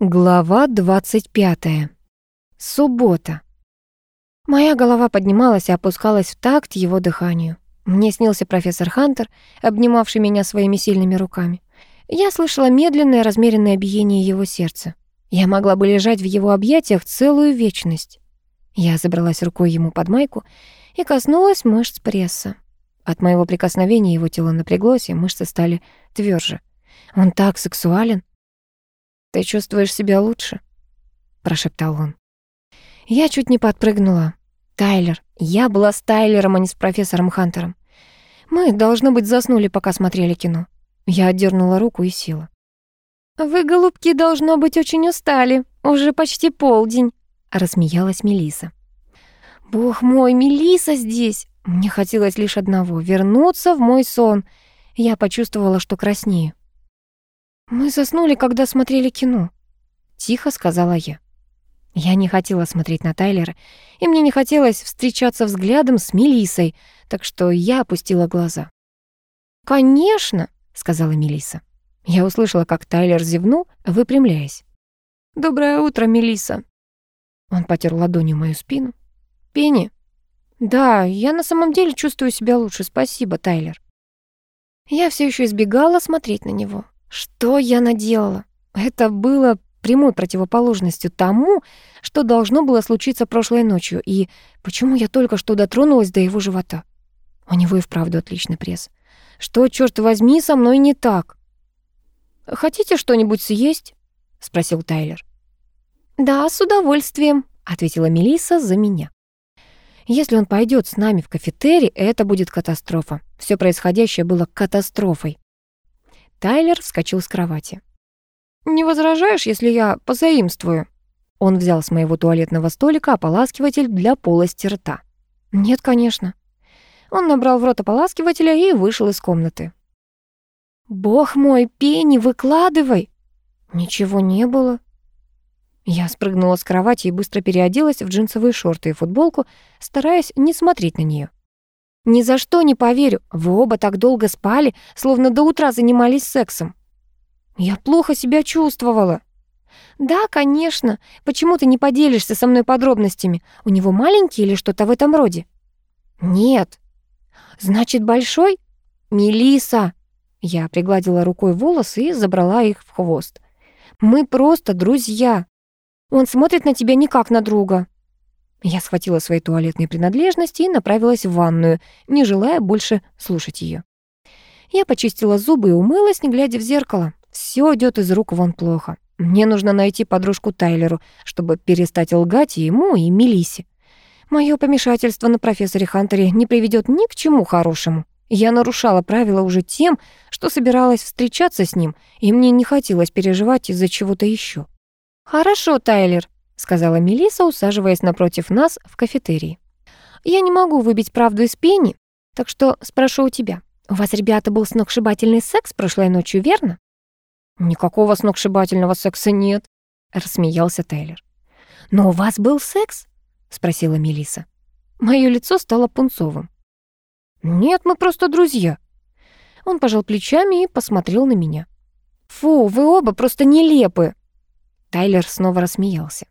Глава 25. Суббота. Моя голова поднималась и опускалась в такт его дыханию. Мне снился профессор Хантер, обнимавший меня своими сильными руками. Я слышала медленное, размеренное биение его сердца. Я могла бы лежать в его объятиях целую вечность. Я забралась рукой ему под майку и коснулась мышц пресса. От моего прикосновения его тело напряглось, и мышцы стали тверже. Он так сексуален. «Ты чувствуешь себя лучше?» — прошептал он. Я чуть не подпрыгнула. «Тайлер. Я была с Тайлером, а не с профессором Хантером. Мы, должно быть, заснули, пока смотрели кино». Я отдернула руку и села. «Вы, голубки, должно быть, очень устали. Уже почти полдень», — рассмеялась Мелиса. «Бог мой, Мелиса здесь!» Мне хотелось лишь одного — вернуться в мой сон. Я почувствовала, что краснею. «Мы заснули, когда смотрели кино», — тихо сказала я. Я не хотела смотреть на Тайлера, и мне не хотелось встречаться взглядом с Мелисой, так что я опустила глаза. «Конечно», — сказала Мелиса. Я услышала, как Тайлер зевнул, выпрямляясь. «Доброе утро, Мелиса. Он потер ладонью мою спину. «Пенни?» «Да, я на самом деле чувствую себя лучше, спасибо, Тайлер». Я все еще избегала смотреть на него. Что я наделала? Это было прямой противоположностью тому, что должно было случиться прошлой ночью, и почему я только что дотронулась до его живота. У него и вправду отличный пресс. Что, черт возьми, со мной не так? «Хотите что-нибудь съесть?» — спросил Тайлер. «Да, с удовольствием», — ответила Мелиса за меня. «Если он пойдет с нами в кафетерий, это будет катастрофа. Все происходящее было катастрофой. Тайлер вскочил с кровати. «Не возражаешь, если я позаимствую?» Он взял с моего туалетного столика ополаскиватель для полости рта. «Нет, конечно». Он набрал в рот ополаскивателя и вышел из комнаты. «Бог мой, Пенни, выкладывай!» «Ничего не было». Я спрыгнула с кровати и быстро переоделась в джинсовые шорты и футболку, стараясь не смотреть на нее. Ни за что не поверю. Вы оба так долго спали, словно до утра занимались сексом. Я плохо себя чувствовала. Да, конечно. Почему ты не поделишься со мной подробностями? У него маленький или что-то в этом роде? Нет. Значит, большой? Мелиса. Я пригладила рукой волосы и забрала их в хвост. Мы просто друзья. Он смотрит на тебя не как на друга. Я схватила свои туалетные принадлежности и направилась в ванную, не желая больше слушать ее. Я почистила зубы и умылась, не глядя в зеркало. Все идет из рук вон плохо. Мне нужно найти подружку Тайлеру, чтобы перестать лгать ему, и Мелисе. Мое помешательство на профессоре Хантере не приведет ни к чему хорошему. Я нарушала правила уже тем, что собиралась встречаться с ним, и мне не хотелось переживать из-за чего-то еще. «Хорошо, Тайлер», — сказала Мелиса, усаживаясь напротив нас в кафетерии. «Я не могу выбить правду из пени, так что спрошу у тебя. У вас, ребята, был сногсшибательный секс прошлой ночью, верно?» «Никакого сногсшибательного секса нет», — рассмеялся Тейлор. «Но у вас был секс?» — спросила Мелиса. Моё лицо стало пунцовым. «Нет, мы просто друзья». Он пожал плечами и посмотрел на меня. «Фу, вы оба просто нелепы!» Тайлер снова рассмеялся.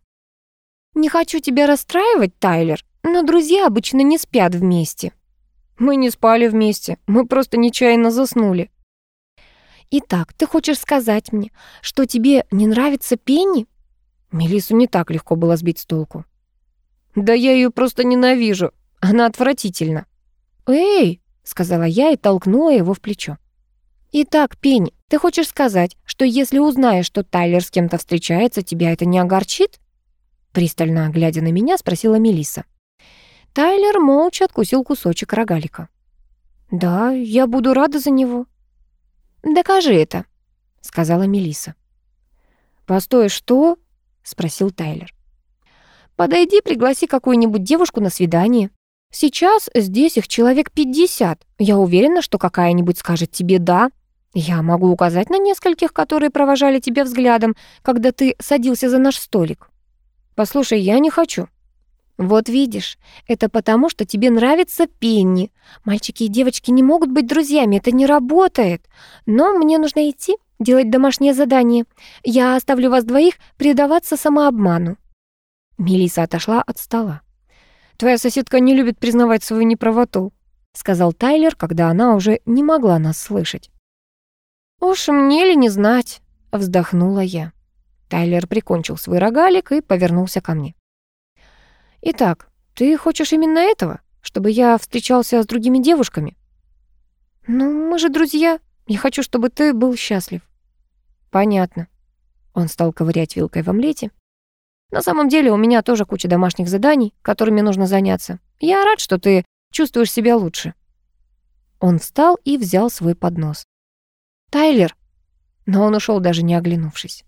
«Не хочу тебя расстраивать, Тайлер, но друзья обычно не спят вместе». «Мы не спали вместе, мы просто нечаянно заснули». «Итак, ты хочешь сказать мне, что тебе не нравится Пенни?» Мелису не так легко было сбить с толку. «Да я ее просто ненавижу, она отвратительна». «Эй!» — сказала я и толкнула его в плечо. «Итак, Пенни, ты хочешь сказать, что если узнаешь, что Тайлер с кем-то встречается, тебя это не огорчит?» Пристально глядя на меня, спросила Мелиса. Тайлер молча откусил кусочек рогалика. «Да, я буду рада за него». «Докажи это», — сказала Мелиса. «Постой, что?» — спросил Тайлер. «Подойди, пригласи какую-нибудь девушку на свидание. Сейчас здесь их человек пятьдесят. Я уверена, что какая-нибудь скажет тебе «да». Я могу указать на нескольких, которые провожали тебя взглядом, когда ты садился за наш столик. «Послушай, я не хочу». «Вот видишь, это потому, что тебе нравится Пенни. Мальчики и девочки не могут быть друзьями, это не работает. Но мне нужно идти. делать домашнее задание. Я оставлю вас двоих предаваться самообману». Мелиса отошла от стола. «Твоя соседка не любит признавать свою неправоту», сказал Тайлер, когда она уже не могла нас слышать. «Уж мне ли не знать?» вздохнула я. Тайлер прикончил свой рогалик и повернулся ко мне. «Итак, ты хочешь именно этого? Чтобы я встречался с другими девушками?» «Ну, мы же друзья. Я хочу, чтобы ты был счастлив». «Понятно». Он стал ковырять вилкой в омлете. «На самом деле у меня тоже куча домашних заданий, которыми нужно заняться. Я рад, что ты чувствуешь себя лучше». Он встал и взял свой поднос. «Тайлер!» Но он ушел даже не оглянувшись.